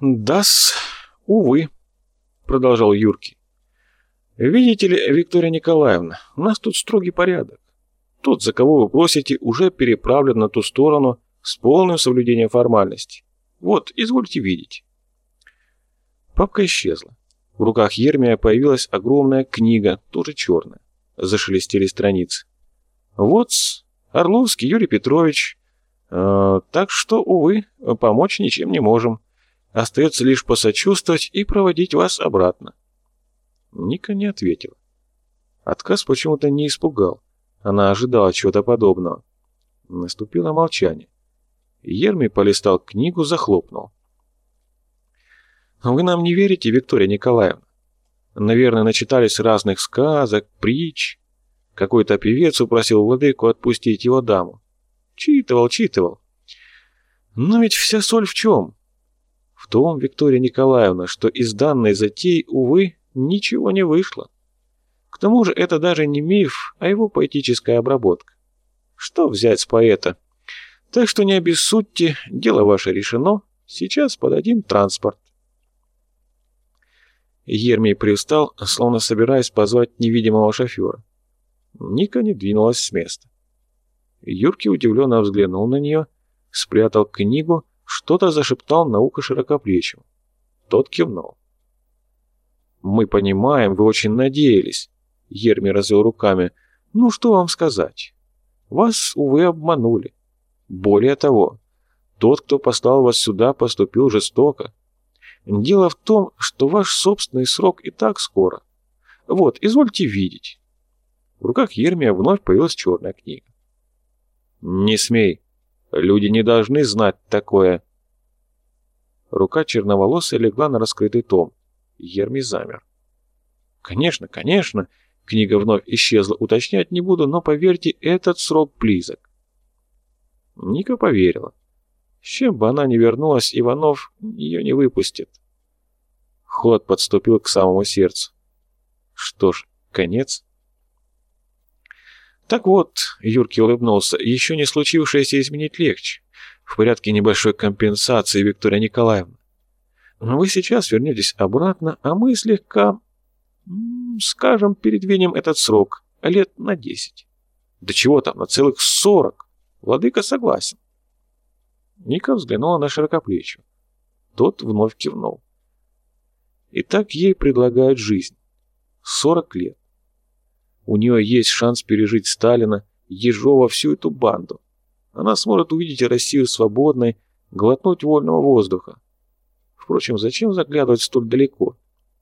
«Да-с, увы», — продолжал Юрки. «Видите ли, Виктория Николаевна, у нас тут строгий порядок. Тот, за кого вы просите, уже переправлен на ту сторону с полным соблюдением формальностей. Вот, извольте видеть». Папка исчезла. В руках Ермия появилась огромная книга, тоже черная. Зашелестели страницы. вот Орловский Юрий Петрович. Э, так что, увы, помочь ничем не можем. Остается лишь посочувствовать и проводить вас обратно. Ника не ответила. Отказ почему-то не испугал. Она ожидала чего-то подобного. Наступило молчание. Ерми полистал книгу, захлопнул. «Вы нам не верите, Виктория Николаевна? Наверное, начитались разных сказок, притч. Какой-то певец упросил владыку отпустить его даму. Читывал, читывал. Но ведь вся соль в чем? В том, Виктория Николаевна, что из данной затеи, увы, ничего не вышло. К тому же это даже не миф, а его поэтическая обработка. Что взять с поэта? Так что не обессудьте, дело ваше решено, сейчас подадим транспорт. Ермий привстал, словно собираясь позвать невидимого шофера. Ника не двинулась с места. Юрки удивленно взглянул на нее, спрятал книгу, что-то зашептал на ухо широкоплечему. Тот кивнул. «Мы понимаем, вы очень надеялись», — Ерми развел руками. «Ну, что вам сказать? Вас, увы, обманули. Более того, тот, кто послал вас сюда, поступил жестоко. Дело в том, что ваш собственный срок и так скоро. Вот, извольте видеть». В руках Ермия вновь появилась черная книга. «Не смей! Люди не должны знать такое!» Рука черноволосой легла на раскрытый том. Ермий замер. «Конечно, конечно!» Книга вновь исчезла, уточнять не буду, но поверьте, этот срок близок. Ника поверила. С чем бы она ни вернулась, Иванов ее не выпустит. Холод подступил к самому сердцу. Что ж, конец? Так вот, Юрки улыбнулся, еще не случившееся изменить легче. В порядке небольшой компенсации, Виктория Николаевна. Но вы сейчас вернетесь обратно, а мы слегка, скажем, передвинем этот срок лет на десять. Да чего там, на целых сорок. Владыка согласен. Ника взглянула на широкоплечью. Тот вновь кивнул. И так ей предлагают жизнь. Сорок лет. У нее есть шанс пережить Сталина, Ежова, всю эту банду. Она сможет увидеть Россию свободной, глотнуть вольного воздуха. Впрочем, зачем заглядывать столь далеко?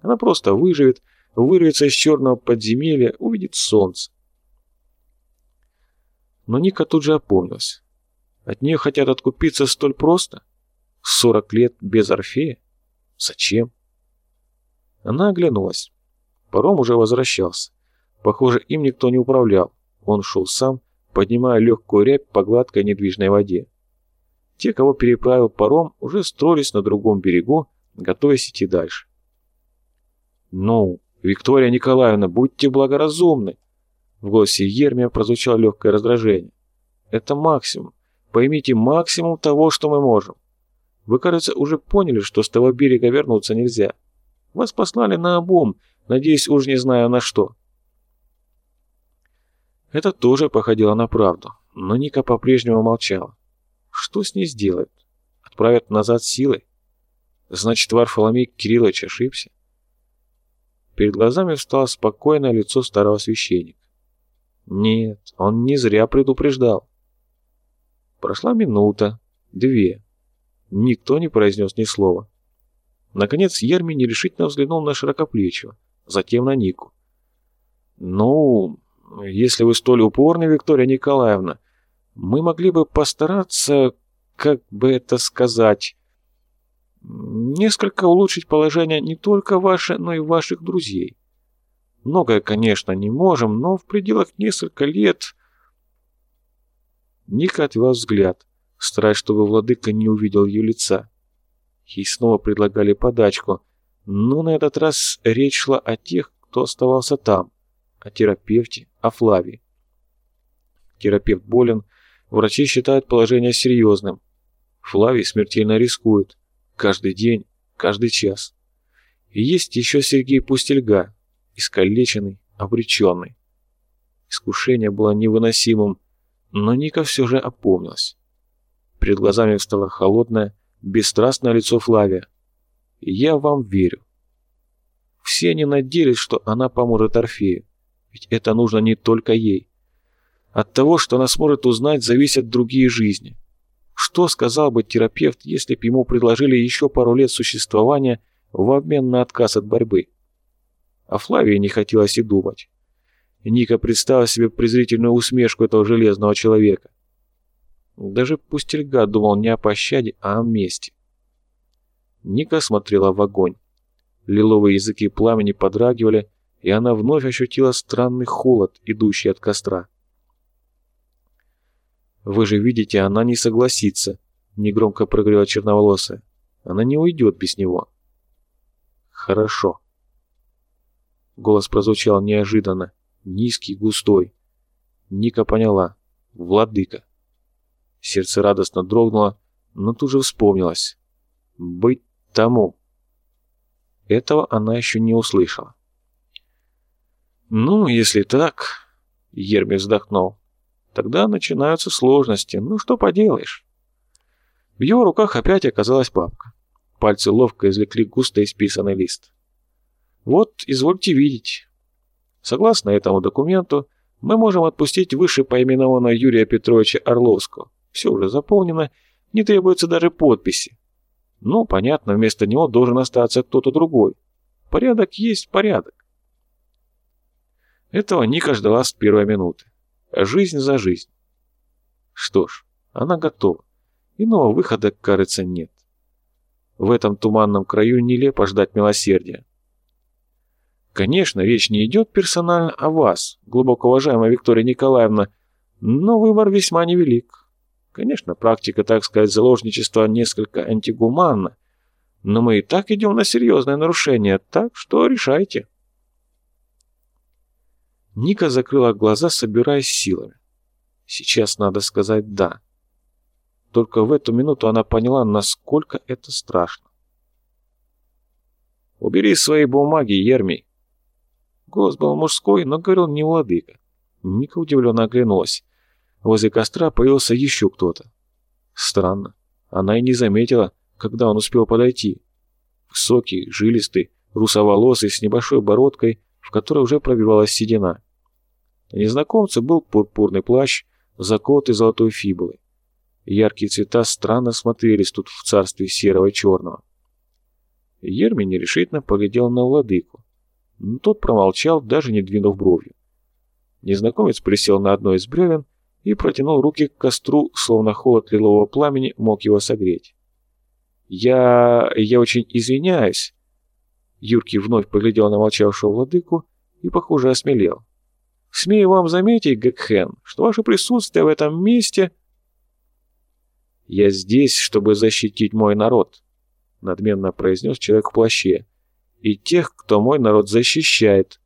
Она просто выживет, вырвется из черного подземелья, увидит солнце. Но Ника тут же опомнилась. От нее хотят откупиться столь просто? Сорок лет без Орфея? Зачем? Она оглянулась. Паром уже возвращался. Похоже, им никто не управлял. Он шел сам, поднимая легкую рябь по гладкой недвижной воде. Те, кого переправил паром, уже строились на другом берегу, готовясь идти дальше. «Ну, Виктория Николаевна, будьте благоразумны!» В голосе Ермия прозвучало легкое раздражение. «Это максимум. Поймите, максимум того, что мы можем. Вы, кажется, уже поняли, что с того берега вернуться нельзя. Вас послали на обум, надеюсь, уж не знаю на что. Это тоже походило на правду, но Ника по-прежнему молчала. Что с ней сделают? Отправят назад силой? Значит, Варфоломей Кириллович ошибся? Перед глазами встало спокойное лицо старого священника. Нет, он не зря предупреждал. Прошла минута, две. Никто не произнес ни слова. Наконец Ерми нерешительно взглянул на широкоплечего, затем на Нику. «Ну, если вы столь упорны, Виктория Николаевна, мы могли бы постараться, как бы это сказать, несколько улучшить положение не только ваше, но и ваших друзей. Многое, конечно, не можем, но в пределах несколько лет...» Ника отвела взгляд, стараясь, чтобы владыка не увидел ее лица. Ей снова предлагали подачку, но на этот раз речь шла о тех, кто оставался там, о терапевте, о Флавии. Терапевт болен, врачи считают положение серьезным. Флавий смертельно рискует. Каждый день, каждый час. И есть еще Сергей Пустельга, искалеченный, обреченный. Искушение было невыносимым, но Ника все же опомнилась. Перед глазами встало холодное, бесстрастное лицо Флавия. «Я вам верю». Все они надеялись, что она поможет Орфею, ведь это нужно не только ей. От того, что она сможет узнать, зависят другие жизни. Что сказал бы терапевт, если бы ему предложили еще пару лет существования в обмен на отказ от борьбы? А Флавии не хотелось и думать. Ника представила себе презрительную усмешку этого железного человека. Даже Пустельга думал не о пощаде, а о мести. Ника смотрела в огонь. Лиловые языки пламени подрагивали, и она вновь ощутила странный холод, идущий от костра. «Вы же видите, она не согласится», — негромко проговорила черноволосая. «Она не уйдет без него». «Хорошо». Голос прозвучал неожиданно, низкий, густой. Ника поняла. Владыка. Сердце радостно дрогнуло, но тут же вспомнилось. «Быть тому». Этого она еще не услышала. «Ну, если так...» — Ерми вздохнул. «Тогда начинаются сложности. Ну, что поделаешь?» В его руках опять оказалась папка. Пальцы ловко извлекли густо исписанный лист. «Вот, извольте видеть. Согласно этому документу, мы можем отпустить выше поименованного Юрия Петровича Орловского. Все уже заполнено, не требуется даже подписи. Ну, понятно, вместо него должен остаться кто-то другой. Порядок есть порядок. Этого Ника ждала с первой минуты. Жизнь за жизнь. Что ж, она готова. Иного выхода, кажется, нет. В этом туманном краю нелепо ждать милосердия. Конечно, речь не идет персонально о вас, глубоко уважаемая Виктория Николаевна, но выбор весьма невелик. Конечно, практика, так сказать, заложничества несколько антигуманна, но мы и так идем на серьезное нарушение, так что решайте. Ника закрыла глаза, собираясь силами. Сейчас надо сказать «да». Только в эту минуту она поняла, насколько это страшно. «Убери свои бумаги, Ермий!» Голос был мужской, но говорил не владыка. Ника удивленно оглянулась. Возле костра появился еще кто-то. Странно. Она и не заметила, когда он успел подойти. Высокий, жилистый, русоволосый, с небольшой бородкой, в которой уже пробивалась седина. На был пурпурный плащ, заколотый золотой фибулой. Яркие цвета странно смотрелись тут в царстве серого и черного. Ерми нерешительно поглядел на владыку но тот промолчал, даже не двинув бровью. Незнакомец присел на одно из бревен и протянул руки к костру, словно холод лилового пламени мог его согреть. «Я... я очень извиняюсь». Юрки вновь поглядел на молчавшего владыку и, похоже, осмелел. «Смею вам заметить, Гекхен, что ваше присутствие в этом месте...» «Я здесь, чтобы защитить мой народ», — надменно произнес человек в плаще и тех, кто мой народ защищает.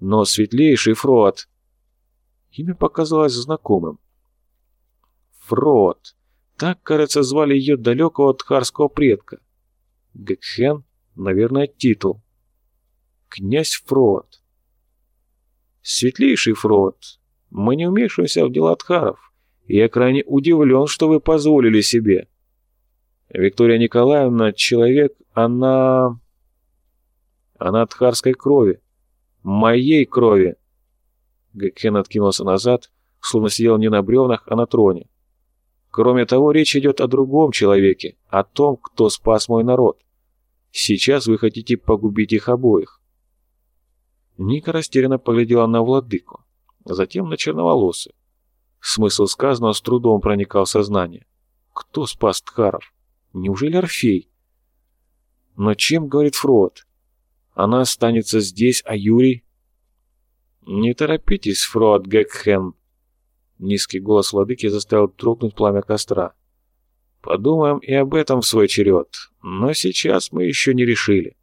Но светлейший Фрод... Имя показалось знакомым. Фрод. Так, кажется, звали ее далекого тхарского предка. Гекхен, наверное, титул. Князь Фрод. Светлейший Фрод, мы не вмешиваемся в дела тхаров, я крайне удивлен, что вы позволили себе. Виктория Николаевна, человек, она... Она от харской крови. Моей крови. Гекхен откинулся назад, словно сидел не на бревнах, а на троне. Кроме того, речь идет о другом человеке, о том, кто спас мой народ. Сейчас вы хотите погубить их обоих. Ника растерянно поглядела на владыку, затем на черноволосую. Смысл сказанного с трудом проникал в сознание. Кто спас Тхаров? Неужели Орфей? Но чем говорит Фрод? Она останется здесь, а Юрий... «Не торопитесь, Фрод Гекхен!» Низкий голос владыки заставил трогнуть пламя костра. «Подумаем и об этом в свой черед, но сейчас мы еще не решили».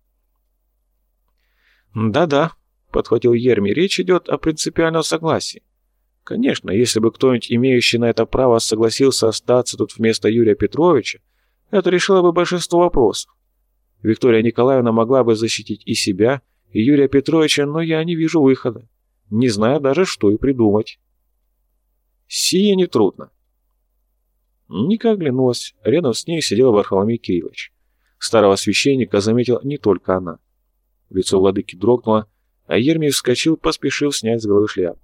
«Да-да», — подхватил Ерми, — «речь идет о принципиальном согласии. Конечно, если бы кто-нибудь, имеющий на это право, согласился остаться тут вместо Юрия Петровича, это решило бы большинство вопросов. Виктория Николаевна могла бы защитить и себя, и Юрия Петровича, но я не вижу выхода. Не знаю даже, что и придумать. Сие нетрудно. Ника оглянулась. Рядом с ней сидел Варфоломей Кириллович. Старого священника заметила не только она. Лицо владыки дрогнуло, а Ермий вскочил, поспешил снять с головы шляпу.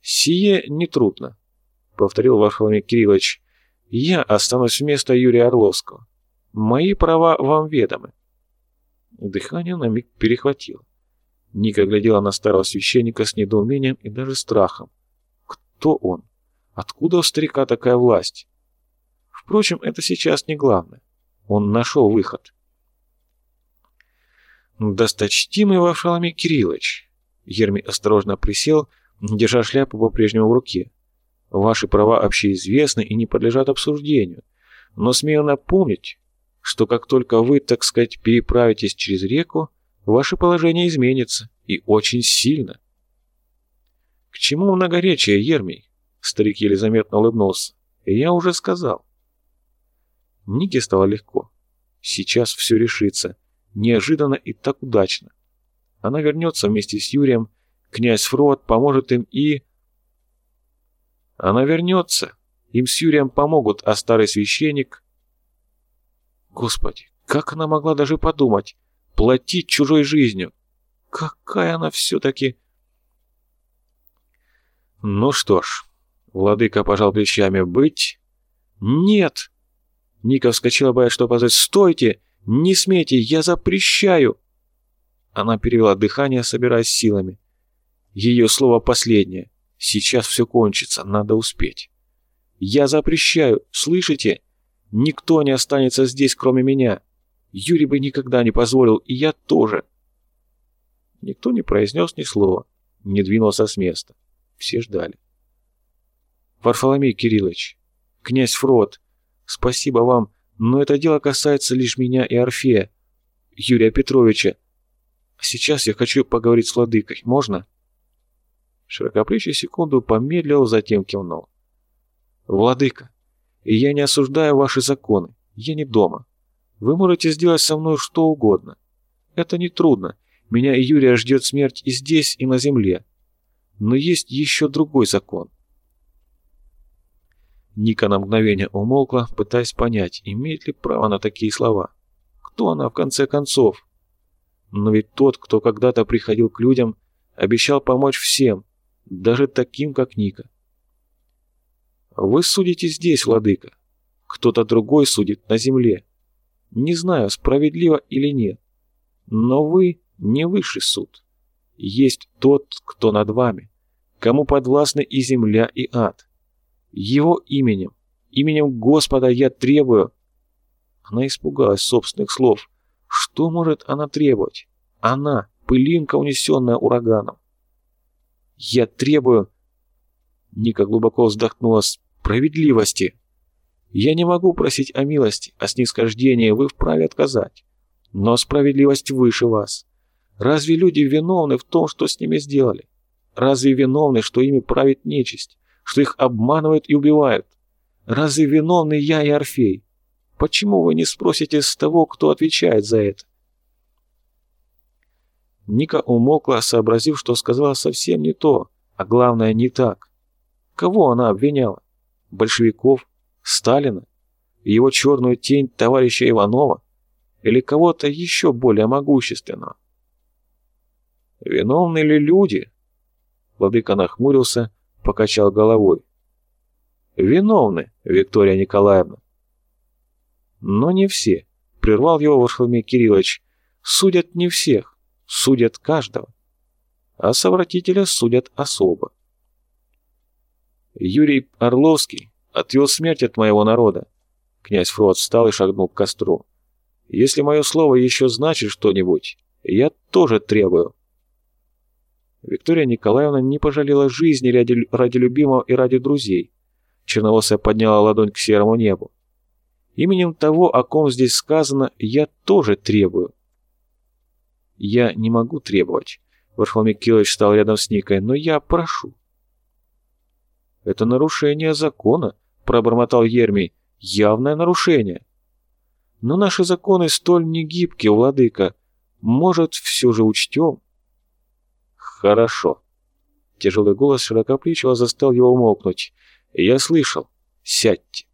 «Сие нетрудно», — повторил Варфоломей Кириллович. «Я останусь вместо Юрия Орловского. Мои права вам ведомы». Дыхание на миг перехватило. Ника глядела на старого священника с недоумением и даже страхом. Кто он? Откуда у старика такая власть? Впрочем, это сейчас не главное. Он нашел выход. «Досточтимый Варфоломей Кириллович!» Ермий осторожно присел, держа шляпу по-прежнему в руке. «Ваши права общеизвестны и не подлежат обсуждению, но смею напомнить, что как только вы, так сказать, переправитесь через реку, ваше положение изменится, и очень сильно». «К чему многоречие, Ермий?» Старик еле заметно улыбнулся. «Я уже сказал». Нике стало легко. Сейчас все решится. Неожиданно и так удачно. Она вернется вместе с Юрием, князь Фрод поможет им и... Она вернется. Им с Юрием помогут, а старый священник... Господи, как она могла даже подумать? Платить чужой жизнью. Какая она все-таки... Ну что ж, владыка пожал плечами. Быть? Нет! Ника вскочила, боясь, что позвать. «Стойте! Не смейте! Я запрещаю!» Она перевела дыхание, собираясь силами. Ее слово последнее. Сейчас все кончится, надо успеть. «Я запрещаю! Слышите? Никто не останется здесь, кроме меня. Юрий бы никогда не позволил, и я тоже!» Никто не произнес ни слова, не двинулся с места. Все ждали. «Варфоломей Кириллович, князь Фрод, Спасибо вам, но это дело касается лишь меня и Орфея, Юрия Петровича. Сейчас я хочу поговорить с владыкой. Можно?» Широкоплечий секунду помедлил, затем кивнул. «Владыка, я не осуждаю ваши законы. Я не дома. Вы можете сделать со мной что угодно. Это не трудно. Меня и Юрия ждет смерть и здесь, и на земле. Но есть еще другой закон. Ника на мгновение умолкла, пытаясь понять, имеет ли право на такие слова. Кто она в конце концов? Но ведь тот, кто когда-то приходил к людям, обещал помочь всем, даже таким, как Ника. Вы судите здесь, владыка. Кто-то другой судит на земле. Не знаю, справедливо или нет. Но вы не высший суд. Есть тот, кто над вами, кому подвластны и земля, и ад. Его именем, именем Господа я требую...» Она испугалась собственных слов. Что может она требовать? Она, пылинка, унесенная ураганом. «Я требую...» Ника глубоко вздохнула справедливости. «Я не могу просить о милости, о снисхождении, вы вправе отказать. Но справедливость выше вас. Разве люди виновны в том, что с ними сделали? Разве виновны, что ими правит нечисть? Что их обманывают и убивают. Разве виновны я и Орфей? Почему вы не спросите с того, кто отвечает за это? Ника умолкла, сообразив, что сказала совсем не то, а главное не так. Кого она обвиняла? Большевиков? Сталина? Его черную тень товарища Иванова? Или кого-то еще более могущественного? Виновны ли люди? Владыка нахмурился, покачал головой. «Виновны, Виктория Николаевна». «Но не все», — прервал его Варфоломей Кириллович. «Судят не всех, судят каждого. А совратителя судят особо». Юрий Орловский отвел смерть от моего народа. Князь Фрод встал и шагнул к костру. «Если мое слово еще значит что-нибудь, я тоже требую». Виктория Николаевна не пожалела жизни ради, ради любимого и ради друзей. Черноволосая подняла ладонь к серому небу. Именем того, о ком здесь сказано, я тоже требую. Я не могу требовать. Варфоломей Килович стал рядом с Никой, но я прошу. Это нарушение закона, пробормотал Ермий. Явное нарушение. Но наши законы столь негибки, владыка. Может, все же учтем?» «Хорошо». Тяжелый голос широкоплечего застал его умолкнуть. «Я слышал. Сядьте».